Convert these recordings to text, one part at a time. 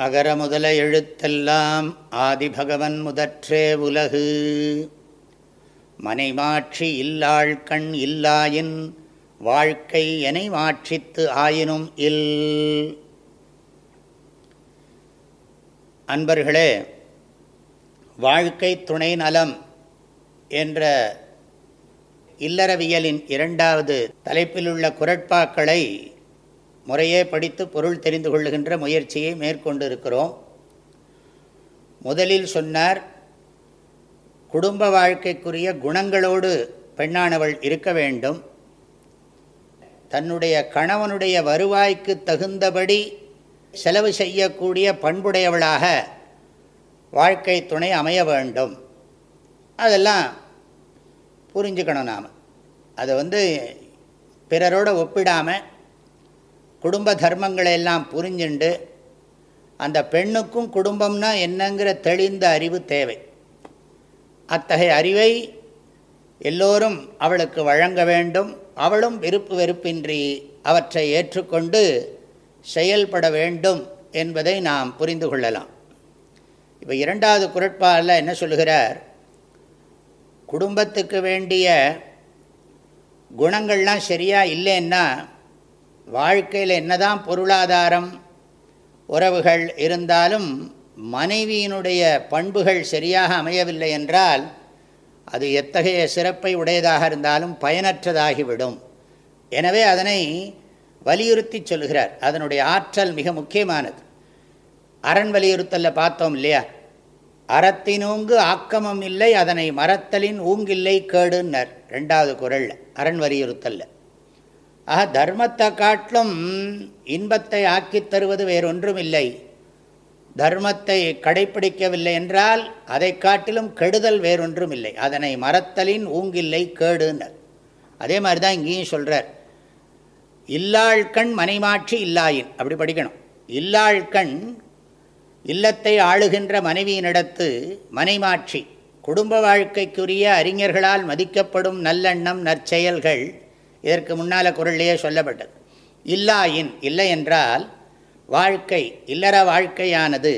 அகர முதல எழுத்தெல்லாம் ஆதிபகவன் முதற்றே உலகு. மனைமாட்சி இல்லாள் கண் இல்லாயின் வாழ்க்கை எனை மாற்றித்து ஆயினும் இல். அன்பர்களே வாழ்க்கை துணை நலம் என்ற இல்லறவியலின் இரண்டாவது தலைப்பிலுள்ள குரட்பாக்களை முறையே படித்து பொருள் தெரிந்து கொள்ளுகின்ற முயற்சியை மேற்கொண்டு இருக்கிறோம் முதலில் சொன்னார் குடும்ப வாழ்க்கைக்குரிய குணங்களோடு பெண்ணானவள் இருக்க வேண்டும். தன்னுடைய கணவனுடைய வருவாய்க்கு தகுந்தபடி செலவு செய்யக்கூடிய பண்புடையவளாக வாழ்க்கை துணை அமைய வேண்டும். அதெல்லாம் புரிஞ்சுக்கணும் நாம். அதை வந்து பிறரோடு ஒப்பிடாமல் குடும்ப தர்மங்களை எல்லாம் புரிஞ்சுண்டு அந்த பெண்ணுக்கும் குடும்பம்னா என்னங்கிற தெளிந்த அறிவு தேவை. அத்தகைய அறிவை எல்லோரும் அவளுக்கு வழங்க வேண்டும். அவளும் விருப்பு வெறுப்பின்றி அவற்றை ஏற்றுக்கொண்டு செயல்பட வேண்டும் என்பதை நாம் புரிந்து கொள்ளலாம். இப்போ இரண்டாவது குரட்பாலில் என்ன சொல்லுகிறார்? குடும்பத்துக்கு வேண்டிய குணங்கள்லாம் சரியாக இல்லைன்னா வாழ்க்கையில் என்னதான் பொருளாதாரம் உறவுகள் இருந்தாலும் மனைவியினுடைய பண்புகள் சரியாக அமையவில்லை என்றால் அது எத்தகைய சிறப்பை உடையதாக இருந்தாலும் பயனற்றதாகிவிடும். எனவே அதனை வலியுறுத்தி சொல்கிறார். அதனுடைய ஆற்றல் மிக முக்கியமானது. அரண் வலியுறுத்தலில் பார்த்தோம் இல்லையா? அறத்தினூங்கு ஆக்கமம் இல்லை அதனை மரத்தலின் ஊங்கில்லை கேடுன்னர். ரெண்டாவது குரலில் அரண் வலியுறுத்தலில். ஆக தர்மத்தை காட்டிலும் இன்பத்தை ஆக்கித் தருவது வேறொன்றும் இல்லை தர்மத்தை கடைப்பிடிக்கவில்லை என்றால் அதை காட்டிலும் கெடுதல் வேறொன்றும் இல்லை அதனை மறத்தலின் ஊங்கில்லை கேடுன்னர். அதே மாதிரி தான் இங்கேயும் சொல்கிறார் இல்லாழ்கண் மனைமாட்சி இல்லாயின். அப்படி படிக்கணும். இல்லாழ்கண் இல்லத்தை ஆளுகின்ற மனைவியினிடத்து மனைமாட்சி. குடும்ப வாழ்க்கைக்குரிய அறிஞர்களால் மதிக்கப்படும் நல்லெண்ணம் நற்செயல்கள் இதற்கு முன்னால் குரல்லையே சொல்லப்பட்டது. இல்லாயின் இல்லை என்றால் வாழ்க்கை இல்லற வாழ்க்கையானது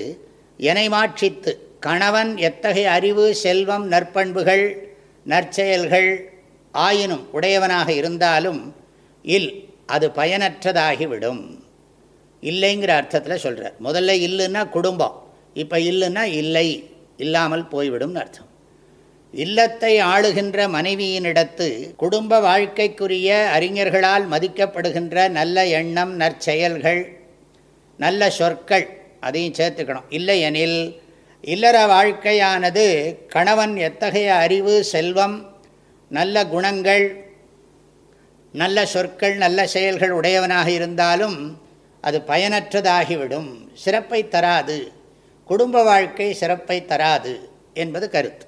எனை மாட்சித்து கணவன் எத்தகைய அறிவு செல்வம் நற்பண்புகள் நற்செயல்கள் ஆயினும் உடையவனாக இருந்தாலும் இல் அது பயனற்றதாகிவிடும். இல்லைங்கிற அர்த்தத்தில் சொல்கிறார் முதல்ல இல்லைன்னா குடும்பம் இப்போ இல்லைன்னா இல்லை இல்லாமல் போய்விடும்னு அர்த்தம். இல்லத்தை ஆளுகின்ற மனைவியினிடத்து குடும்ப வாழ்க்கைக்குரிய அறிஞர்களால் மதிக்கப்படுகின்ற நல்ல எண்ணம் நற்செயல்கள் நல்ல சொற்கள் அதையும் சேர்த்துக்கணும். இல்லையெனில் இல்லற வாழ்க்கையானது கணவன் எத்தகைய அறிவு செல்வம் நல்ல குணங்கள் நல்ல சொற்கள் நல்ல செயல்கள் உடையவனாக இருந்தாலும் அது பயனற்றதாகிவிடும். சிறப்பை தராது. குடும்ப வாழ்க்கை சிறப்பை தராது என்பது கருத்து.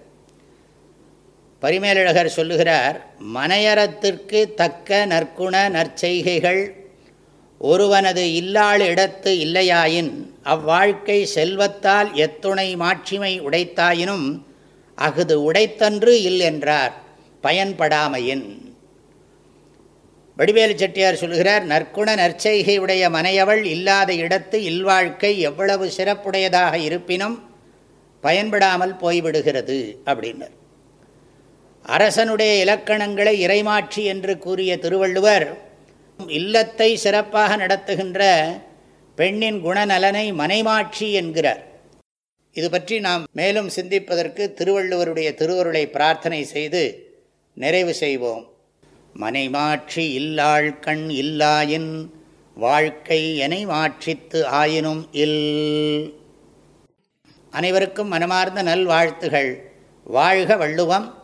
பரிமேலழகர் சொல்லுகிறார் மனையறத்திற்கு தக்க நற்குண நற்செய்கைகள் ஒருவனது இல்லாள் இடத்து இல்லையாயின் அவ்வாழ்க்கை செல்வத்தால் எத்துணை மாட்சிமை உடைத்தாயினும் அஃது உடைத்தன்று இல் என்றார் பயன்படாமையின். வடிவேலு செட்டியார் சொல்கிறார் நற்குண நற்செய்கை உடைய மனையவள் இல்லாத இடத்து இல்வாழ்க்கை எவ்வளவு சிறப்புடையதாக இருப்பினும் பயன்படாமல் போய்விடுகிறது அப்படின்னர். அரசனுடைய இலக்கணங்களை இறைமாட்சி என்று கூறிய திருவள்ளுவர் இல்லத்தை சிறப்பாக நடத்துகின்ற பெண்ணின் குணநலனை மனைமாட்சி என்கிறார். இது பற்றி நாம் மேலும் சிந்திப்பதற்கு திருவள்ளுவருடைய திருவருளை பிரார்த்தனை செய்து நிறைவு செய்வோம். மனைமாட்சி இல்லாள் கண் இல்லாயின் வாழ்க்கை எனை மாற்றித்து ஆயினும் இல். அனைவருக்கும் மனமார்ந்த நல்வாழ்த்துகள். வாழ்க வள்ளுவம்.